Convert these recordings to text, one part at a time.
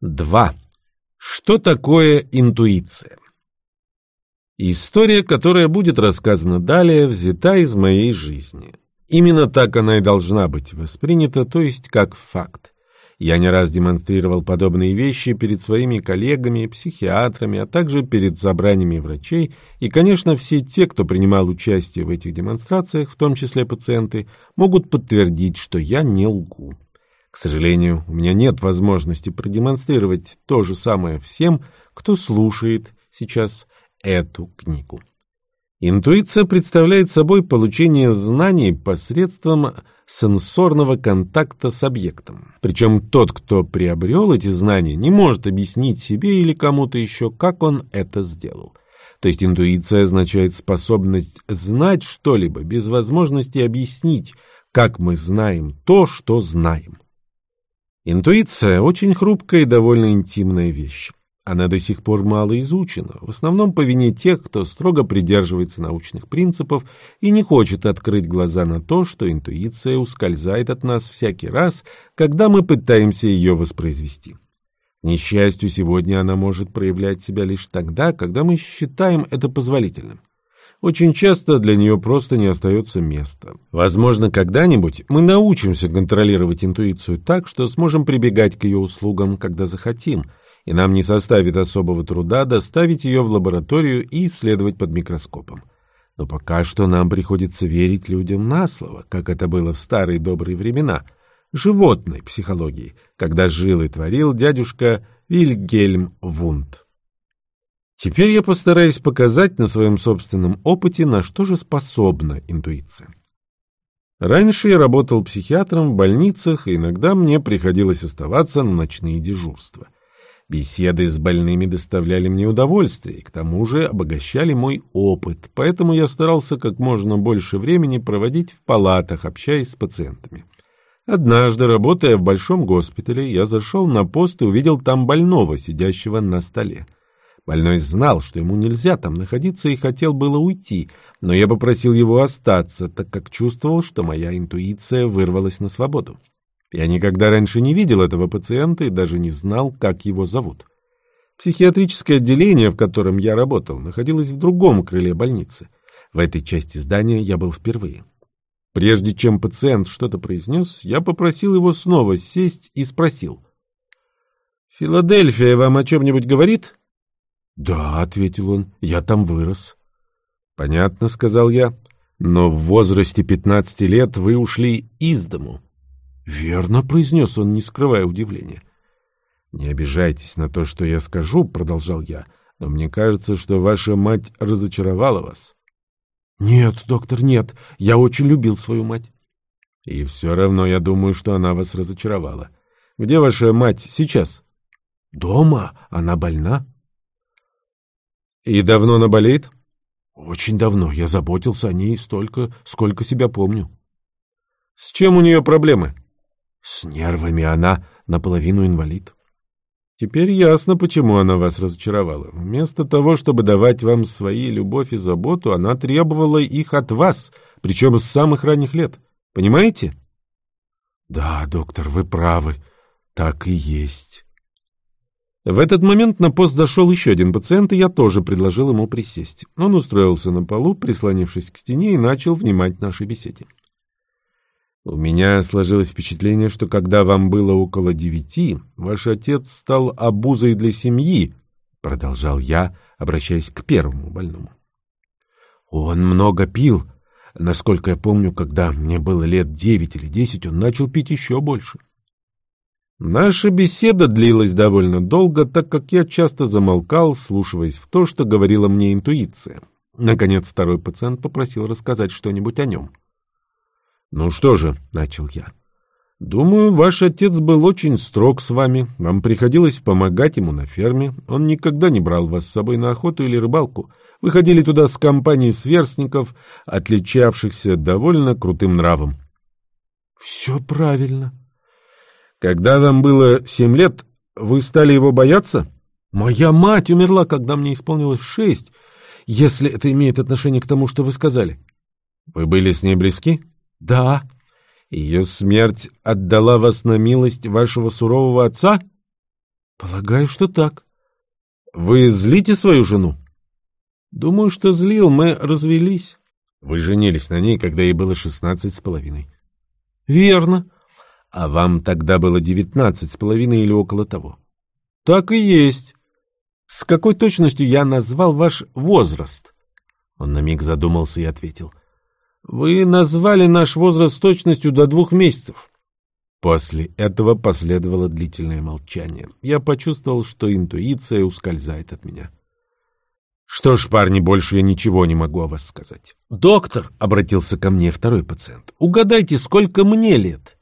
2. Что такое интуиция? История, которая будет рассказана далее, взята из моей жизни. Именно так она и должна быть воспринята, то есть как факт. Я не раз демонстрировал подобные вещи перед своими коллегами, психиатрами, а также перед собраниями врачей, и, конечно, все те, кто принимал участие в этих демонстрациях, в том числе пациенты, могут подтвердить, что я не лгу. К сожалению, у меня нет возможности продемонстрировать то же самое всем, кто слушает сейчас эту книгу. Интуиция представляет собой получение знаний посредством сенсорного контакта с объектом. Причем тот, кто приобрел эти знания, не может объяснить себе или кому-то еще, как он это сделал. То есть интуиция означает способность знать что-либо без возможности объяснить, как мы знаем то, что знаем. Интуиция – очень хрупкая и довольно интимная вещь. Она до сих пор мало изучена, в основном по вине тех, кто строго придерживается научных принципов и не хочет открыть глаза на то, что интуиция ускользает от нас всякий раз, когда мы пытаемся ее воспроизвести. К несчастью, сегодня она может проявлять себя лишь тогда, когда мы считаем это позволительным. Очень часто для нее просто не остается места. Возможно, когда-нибудь мы научимся контролировать интуицию так, что сможем прибегать к ее услугам, когда захотим – и нам не составит особого труда доставить ее в лабораторию и исследовать под микроскопом. Но пока что нам приходится верить людям на слово, как это было в старые добрые времена, животной психологии, когда жил и творил дядюшка Вильгельм Вунд. Теперь я постараюсь показать на своем собственном опыте, на что же способна интуиция. Раньше я работал психиатром в больницах, и иногда мне приходилось оставаться на ночные дежурства. Беседы с больными доставляли мне удовольствие и к тому же обогащали мой опыт, поэтому я старался как можно больше времени проводить в палатах, общаясь с пациентами. Однажды, работая в большом госпитале, я зашел на пост и увидел там больного, сидящего на столе. Больной знал, что ему нельзя там находиться и хотел было уйти, но я попросил его остаться, так как чувствовал, что моя интуиция вырвалась на свободу. Я никогда раньше не видел этого пациента и даже не знал, как его зовут. Психиатрическое отделение, в котором я работал, находилось в другом крыле больницы. В этой части здания я был впервые. Прежде чем пациент что-то произнес, я попросил его снова сесть и спросил. «Филадельфия вам о чем-нибудь говорит?» «Да», — ответил он, — «я там вырос». «Понятно», — сказал я, — «но в возрасте пятнадцати лет вы ушли из дому». «Верно», — произнес он, не скрывая удивления. «Не обижайтесь на то, что я скажу», — продолжал я, «но мне кажется, что ваша мать разочаровала вас». «Нет, доктор, нет. Я очень любил свою мать». «И все равно я думаю, что она вас разочаровала. Где ваша мать сейчас?» «Дома. Она больна». «И давно она болеет?» «Очень давно. Я заботился о ней столько, сколько себя помню». «С чем у нее проблемы?» С нервами она наполовину инвалид. Теперь ясно, почему она вас разочаровала. Вместо того, чтобы давать вам свои любовь и заботу, она требовала их от вас, причем с самых ранних лет. Понимаете? Да, доктор, вы правы. Так и есть. В этот момент на пост зашел еще один пациент, и я тоже предложил ему присесть. Он устроился на полу, прислонившись к стене, и начал внимать нашей беседе. У меня сложилось впечатление, что когда вам было около девяти, ваш отец стал обузой для семьи, продолжал я, обращаясь к первому больному. Он много пил. Насколько я помню, когда мне было лет девять или десять, он начал пить еще больше. Наша беседа длилась довольно долго, так как я часто замолкал, вслушиваясь в то, что говорила мне интуиция. Наконец второй пациент попросил рассказать что-нибудь о нем. «Ну что же», — начал я, — «думаю, ваш отец был очень строг с вами, вам приходилось помогать ему на ферме, он никогда не брал вас с собой на охоту или рыбалку, вы ходили туда с компанией сверстников, отличавшихся довольно крутым нравом». «Все правильно». «Когда вам было семь лет, вы стали его бояться?» «Моя мать умерла, когда мне исполнилось шесть, если это имеет отношение к тому, что вы сказали». «Вы были с ней близки?» Да. Ее смерть отдала вас на милость вашего сурового отца? Полагаю, что так. Вы злите свою жену? Думаю, что злил, мы развелись. Вы женились на ней, когда ей было шестнадцать с половиной. Верно. А вам тогда было девятнадцать с половиной или около того? Так и есть. С какой точностью я назвал ваш возраст? Он на миг задумался и ответил. Вы назвали наш возраст с точностью до двух месяцев. После этого последовало длительное молчание. Я почувствовал, что интуиция ускользает от меня. Что ж, парни, больше я ничего не могу о вас сказать. Доктор, обратился ко мне второй пациент, угадайте, сколько мне лет?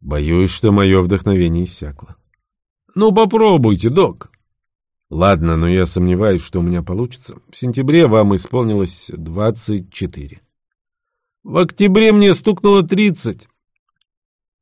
Боюсь, что мое вдохновение иссякло. Ну, попробуйте, док. Ладно, но я сомневаюсь, что у меня получится. В сентябре вам исполнилось двадцать четыре. В октябре мне стукнуло тридцать.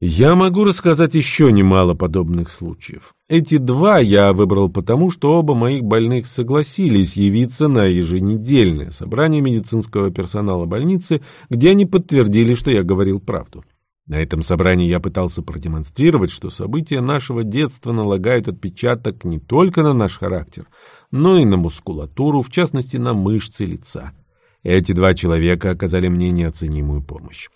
Я могу рассказать еще немало подобных случаев. Эти два я выбрал потому, что оба моих больных согласились явиться на еженедельное собрание медицинского персонала больницы, где они подтвердили, что я говорил правду. На этом собрании я пытался продемонстрировать, что события нашего детства налагают отпечаток не только на наш характер, но и на мускулатуру, в частности на мышцы лица. Эти два человека оказали мне неоценимую помощь.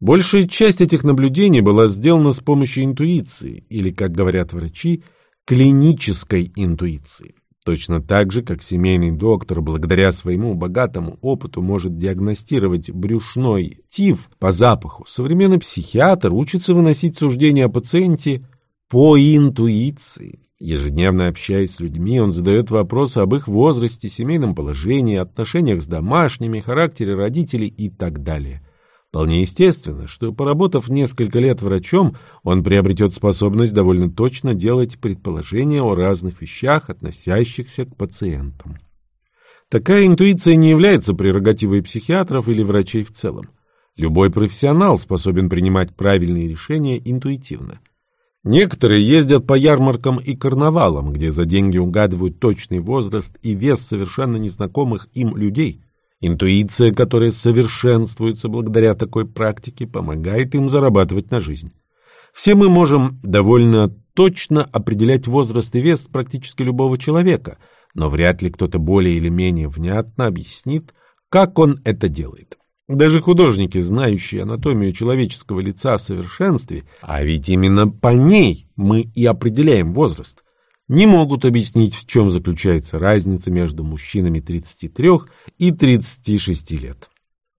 Большая часть этих наблюдений была сделана с помощью интуиции, или, как говорят врачи, клинической интуиции. Точно так же, как семейный доктор благодаря своему богатому опыту может диагностировать брюшной тиф по запаху, современный психиатр учится выносить суждения о пациенте по интуиции. Ежедневно общаясь с людьми, он задает вопросы об их возрасте, семейном положении, отношениях с домашними, характере родителей и так далее – Вполне естественно, что, поработав несколько лет врачом, он приобретет способность довольно точно делать предположения о разных вещах, относящихся к пациентам. Такая интуиция не является прерогативой психиатров или врачей в целом. Любой профессионал способен принимать правильные решения интуитивно. Некоторые ездят по ярмаркам и карнавалам, где за деньги угадывают точный возраст и вес совершенно незнакомых им людей – Интуиция, которая совершенствуется благодаря такой практике, помогает им зарабатывать на жизнь. Все мы можем довольно точно определять возраст и вес практически любого человека, но вряд ли кто-то более или менее внятно объяснит, как он это делает. Даже художники, знающие анатомию человеческого лица в совершенстве, а ведь именно по ней мы и определяем возраст – не могут объяснить, в чем заключается разница между мужчинами 33 и 36 лет.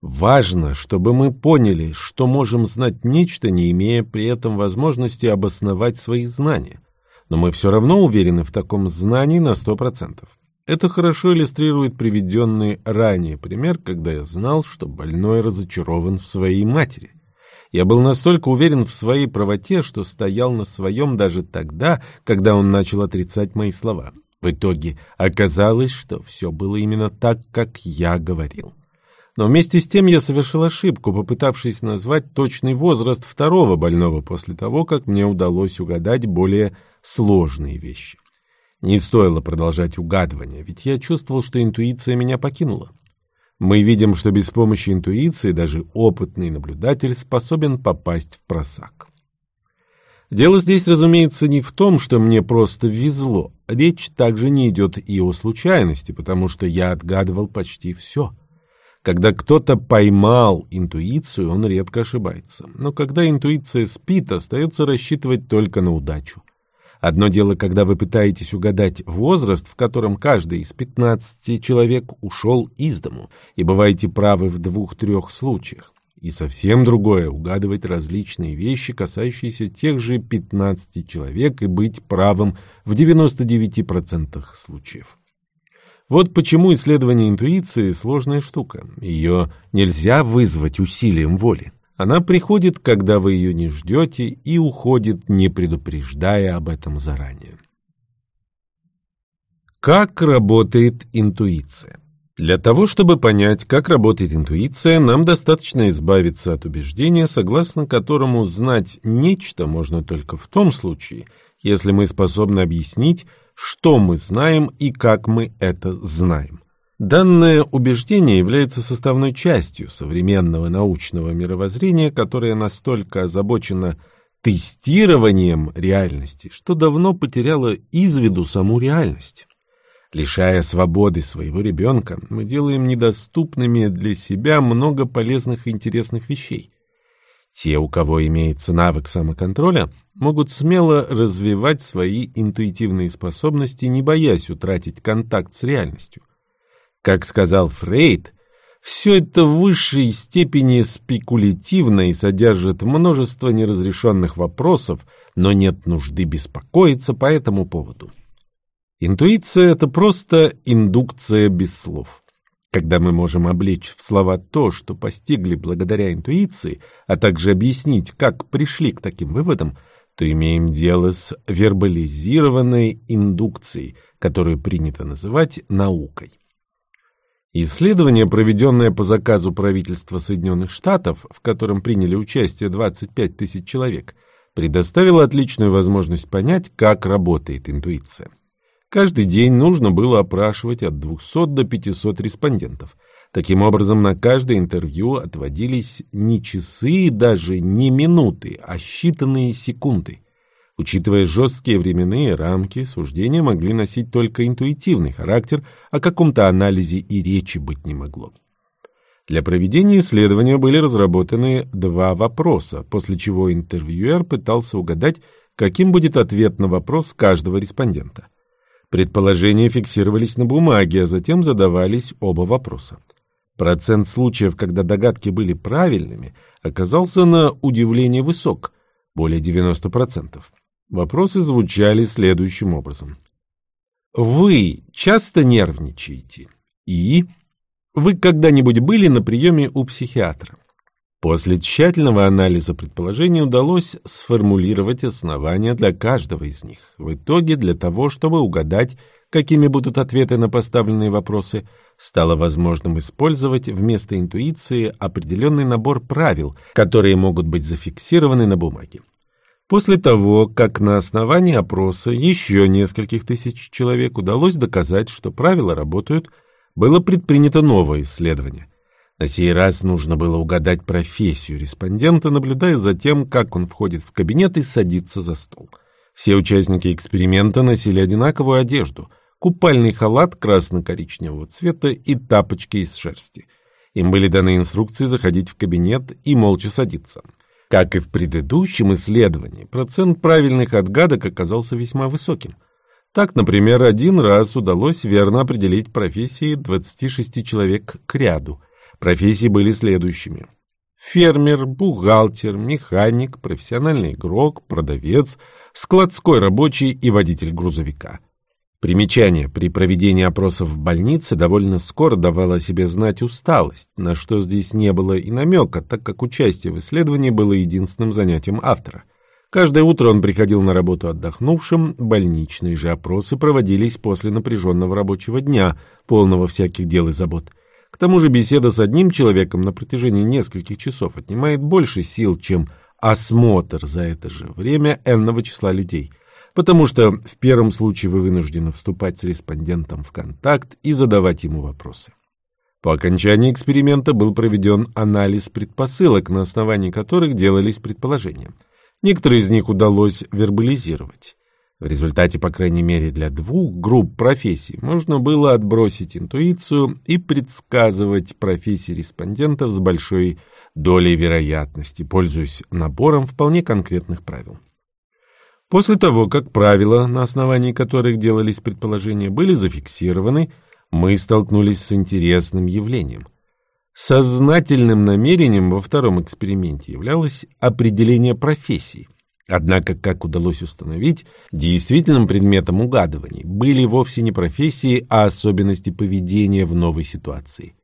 Важно, чтобы мы поняли, что можем знать нечто, не имея при этом возможности обосновать свои знания. Но мы все равно уверены в таком знании на 100%. Это хорошо иллюстрирует приведенный ранее пример, когда я знал, что больной разочарован в своей матери. Я был настолько уверен в своей правоте, что стоял на своем даже тогда, когда он начал отрицать мои слова. В итоге оказалось, что все было именно так, как я говорил. Но вместе с тем я совершил ошибку, попытавшись назвать точный возраст второго больного после того, как мне удалось угадать более сложные вещи. Не стоило продолжать угадывание, ведь я чувствовал, что интуиция меня покинула. Мы видим, что без помощи интуиции даже опытный наблюдатель способен попасть в просак. Дело здесь, разумеется, не в том, что мне просто везло. Речь также не идет и о случайности, потому что я отгадывал почти все. Когда кто-то поймал интуицию, он редко ошибается. Но когда интуиция спит, остается рассчитывать только на удачу. Одно дело, когда вы пытаетесь угадать возраст, в котором каждый из 15 человек ушел из дому, и бываете правы в двух-трех случаях. И совсем другое — угадывать различные вещи, касающиеся тех же 15 человек, и быть правым в 99% случаев. Вот почему исследование интуиции — сложная штука. Ее нельзя вызвать усилием воли. Она приходит, когда вы ее не ждете, и уходит, не предупреждая об этом заранее. Как работает интуиция? Для того, чтобы понять, как работает интуиция, нам достаточно избавиться от убеждения, согласно которому знать нечто можно только в том случае, если мы способны объяснить, что мы знаем и как мы это знаем. Данное убеждение является составной частью современного научного мировоззрения, которое настолько озабочено тестированием реальности, что давно потеряло из виду саму реальность. Лишая свободы своего ребенка, мы делаем недоступными для себя много полезных и интересных вещей. Те, у кого имеется навык самоконтроля, могут смело развивать свои интуитивные способности, не боясь утратить контакт с реальностью. Как сказал Фрейд, все это в высшей степени спекулятивно и содержит множество неразрешенных вопросов, но нет нужды беспокоиться по этому поводу. Интуиция – это просто индукция без слов. Когда мы можем облечь в слова то, что постигли благодаря интуиции, а также объяснить, как пришли к таким выводам, то имеем дело с вербализированной индукцией, которую принято называть наукой. Исследование, проведенное по заказу правительства Соединенных Штатов, в котором приняли участие 25 тысяч человек, предоставило отличную возможность понять, как работает интуиция. Каждый день нужно было опрашивать от 200 до 500 респондентов. Таким образом, на каждое интервью отводились не часы и даже не минуты, а считанные секунды. Учитывая жесткие временные рамки, суждения могли носить только интуитивный характер, о каком-то анализе и речи быть не могло. Для проведения исследования были разработаны два вопроса, после чего интервьюер пытался угадать, каким будет ответ на вопрос каждого респондента. Предположения фиксировались на бумаге, а затем задавались оба вопроса. Процент случаев, когда догадки были правильными, оказался на удивление высок, более 90%. Вопросы звучали следующим образом. Вы часто нервничаете? И вы когда-нибудь были на приеме у психиатра? После тщательного анализа предположений удалось сформулировать основания для каждого из них. В итоге, для того, чтобы угадать, какими будут ответы на поставленные вопросы, стало возможным использовать вместо интуиции определенный набор правил, которые могут быть зафиксированы на бумаге. После того, как на основании опроса еще нескольких тысяч человек удалось доказать, что правила работают, было предпринято новое исследование. На сей раз нужно было угадать профессию респондента, наблюдая за тем, как он входит в кабинет и садится за стол. Все участники эксперимента носили одинаковую одежду – купальный халат красно-коричневого цвета и тапочки из шерсти. Им были даны инструкции заходить в кабинет и молча садиться. Как и в предыдущем исследовании, процент правильных отгадок оказался весьма высоким. Так, например, один раз удалось верно определить профессии 26 человек к ряду – Профессии были следующими. Фермер, бухгалтер, механик, профессиональный игрок, продавец, складской рабочий и водитель грузовика. Примечание. При проведении опросов в больнице довольно скоро давала о себе знать усталость, на что здесь не было и намека, так как участие в исследовании было единственным занятием автора. Каждое утро он приходил на работу отдохнувшим, больничные же опросы проводились после напряженного рабочего дня, полного всяких дел и забот. К тому же беседа с одним человеком на протяжении нескольких часов отнимает больше сил, чем осмотр за это же время энного числа людей, потому что в первом случае вы вынуждены вступать с респондентом в контакт и задавать ему вопросы. По окончании эксперимента был проведен анализ предпосылок, на основании которых делались предположения. Некоторые из них удалось вербализировать. В результате, по крайней мере для двух групп профессий, можно было отбросить интуицию и предсказывать профессии респондентов с большой долей вероятности, пользуясь набором вполне конкретных правил. После того, как правила, на основании которых делались предположения, были зафиксированы, мы столкнулись с интересным явлением. Сознательным намерением во втором эксперименте являлось определение профессий. Однако, как удалось установить, действительным предметом угадываний были вовсе не профессии, а особенности поведения в новой ситуации.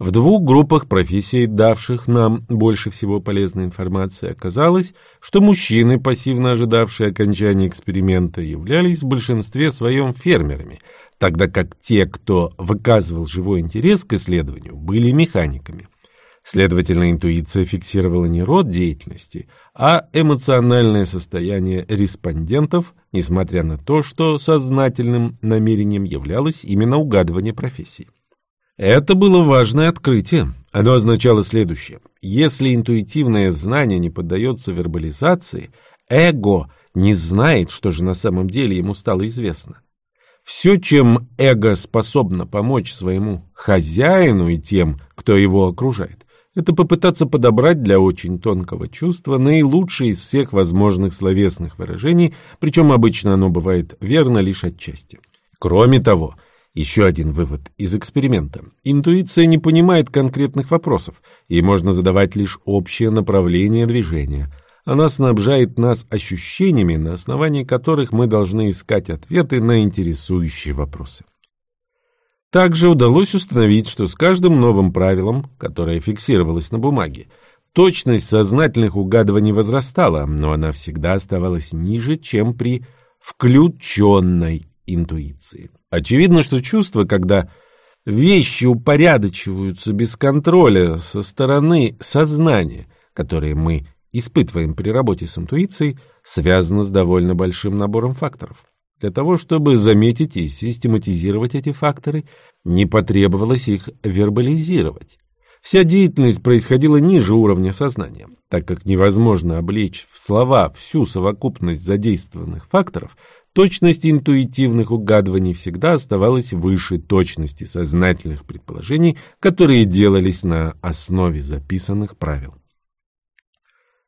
В двух группах профессий, давших нам больше всего полезной информации, оказалось, что мужчины, пассивно ожидавшие окончания эксперимента, являлись в большинстве своем фермерами, тогда как те, кто выказывал живой интерес к исследованию, были механиками. Следовательно, интуиция фиксировала не род деятельности, а эмоциональное состояние респондентов, несмотря на то, что сознательным намерением являлось именно угадывание профессий. Это было важное открытие. Оно означало следующее. если интуитивное знание не поддается вербализации, эго не знает, что же на самом деле ему стало известно. Все, чем эго способно помочь своему хозяину и тем, кто его окружает, это попытаться подобрать для очень тонкого чувства наилучшее из всех возможных словесных выражений, причем обычно оно бывает верно лишь отчасти. Кроме того, еще один вывод из эксперимента. Интуиция не понимает конкретных вопросов, ей можно задавать лишь общее направление движения. Она снабжает нас ощущениями, на основании которых мы должны искать ответы на интересующие вопросы. Также удалось установить, что с каждым новым правилом, которое фиксировалось на бумаге, точность сознательных угадываний возрастала, но она всегда оставалась ниже, чем при включенной интуиции. Очевидно, что чувство, когда вещи упорядочиваются без контроля со стороны сознания, которое мы испытываем при работе с интуицией, связано с довольно большим набором факторов. Для того, чтобы заметить и систематизировать эти факторы, не потребовалось их вербализировать. Вся деятельность происходила ниже уровня сознания. Так как невозможно облечь в слова всю совокупность задействованных факторов, точность интуитивных угадываний всегда оставалась выше точности сознательных предположений, которые делались на основе записанных правил.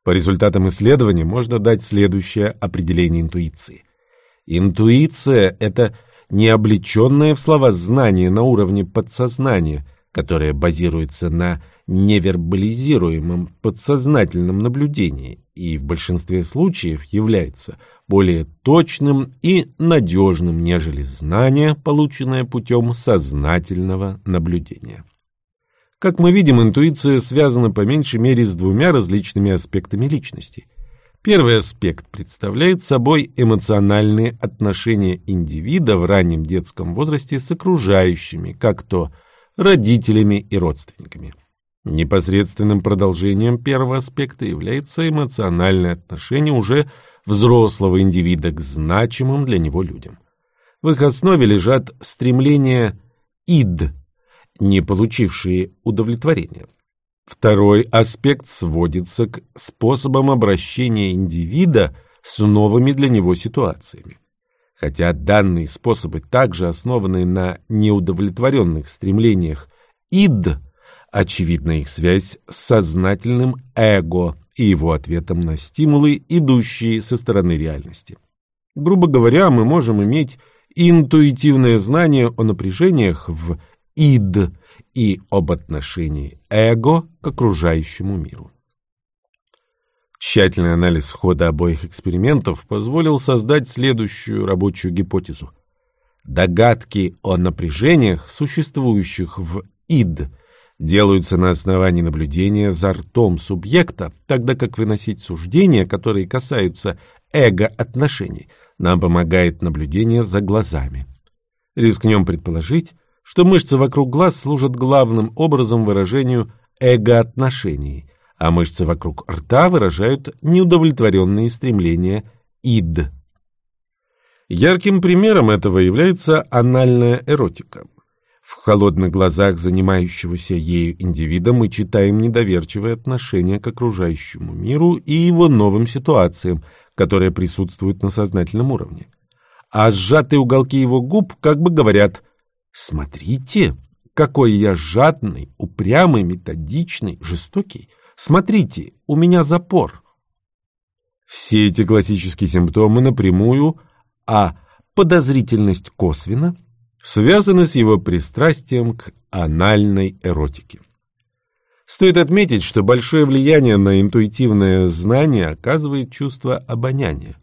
По результатам исследования можно дать следующее определение интуиции. Интуиция – это необлеченное в слова знание на уровне подсознания, которое базируется на невербализируемом подсознательном наблюдении и в большинстве случаев является более точным и надежным, нежели знание, полученное путем сознательного наблюдения. Как мы видим, интуиция связана по меньшей мере с двумя различными аспектами личности. Первый аспект представляет собой эмоциональные отношения индивида в раннем детском возрасте с окружающими, как то родителями и родственниками. Непосредственным продолжением первого аспекта является эмоциональное отношение уже взрослого индивида к значимым для него людям. В их основе лежат стремления «ид», не получившие удовлетворения. Второй аспект сводится к способам обращения индивида с новыми для него ситуациями. Хотя данные способы также основаны на неудовлетворенных стремлениях «ид», очевидна их связь с сознательным эго и его ответом на стимулы, идущие со стороны реальности. Грубо говоря, мы можем иметь интуитивное знание о напряжениях в ид и об отношении эго к окружающему миру. Тщательный анализ хода обоих экспериментов позволил создать следующую рабочую гипотезу. Догадки о напряжениях, существующих в ид, делаются на основании наблюдения за ртом субъекта, тогда как выносить суждения, которые касаются эго-отношений, нам помогает наблюдение за глазами. Рискнем предположить, что мышцы вокруг глаз служат главным образом выражению эго-отношений, а мышцы вокруг рта выражают неудовлетворенные стремления ид. Ярким примером этого является анальная эротика. В холодных глазах занимающегося ею индивида мы читаем недоверчивое отношение к окружающему миру и его новым ситуациям, которые присутствуют на сознательном уровне. А сжатые уголки его губ как бы говорят «Смотрите, какой я жадный, упрямый, методичный, жестокий. Смотрите, у меня запор». Все эти классические симптомы напрямую, а подозрительность косвенно – связаны с его пристрастием к анальной эротике. Стоит отметить, что большое влияние на интуитивное знание оказывает чувство обоняния.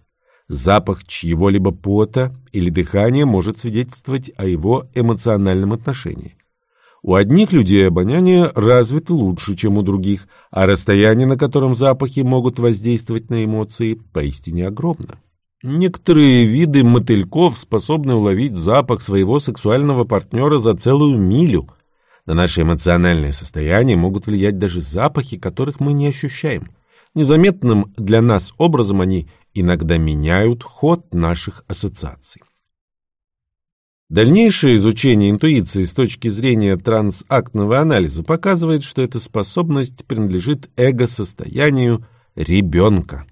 Запах чьего-либо пота или дыхания может свидетельствовать о его эмоциональном отношении. У одних людей обоняние развито лучше, чем у других, а расстояние, на котором запахи могут воздействовать на эмоции, поистине огромно. Некоторые виды мотыльков способны уловить запах своего сексуального партнера за целую милю. На наше эмоциональное состояние могут влиять даже запахи, которых мы не ощущаем. Незаметным для нас образом они иногда меняют ход наших ассоциаций. Дальнейшее изучение интуиции с точки зрения трансактного анализа показывает, что эта способность принадлежит эго-состоянию ребенка.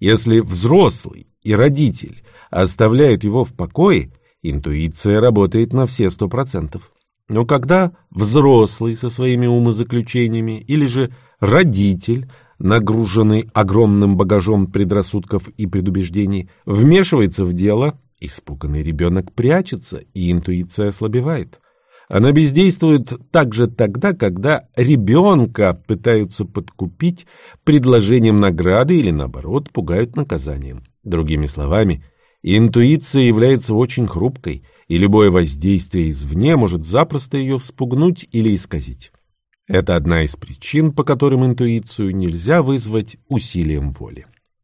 Если взрослый и родитель оставляют его в покое, интуиция работает на все сто процентов. Но когда взрослый со своими умозаключениями или же родитель, нагруженный огромным багажом предрассудков и предубеждений, вмешивается в дело, испуганный ребенок прячется, и интуиция ослабевает. Она бездействует также тогда, когда ребенка пытаются подкупить предложением награды или, наоборот, пугают наказанием. Другими словами, интуиция является очень хрупкой – и любое воздействие извне может запросто ее вспугнуть или исказить. Это одна из причин, по которым интуицию нельзя вызвать усилием воли.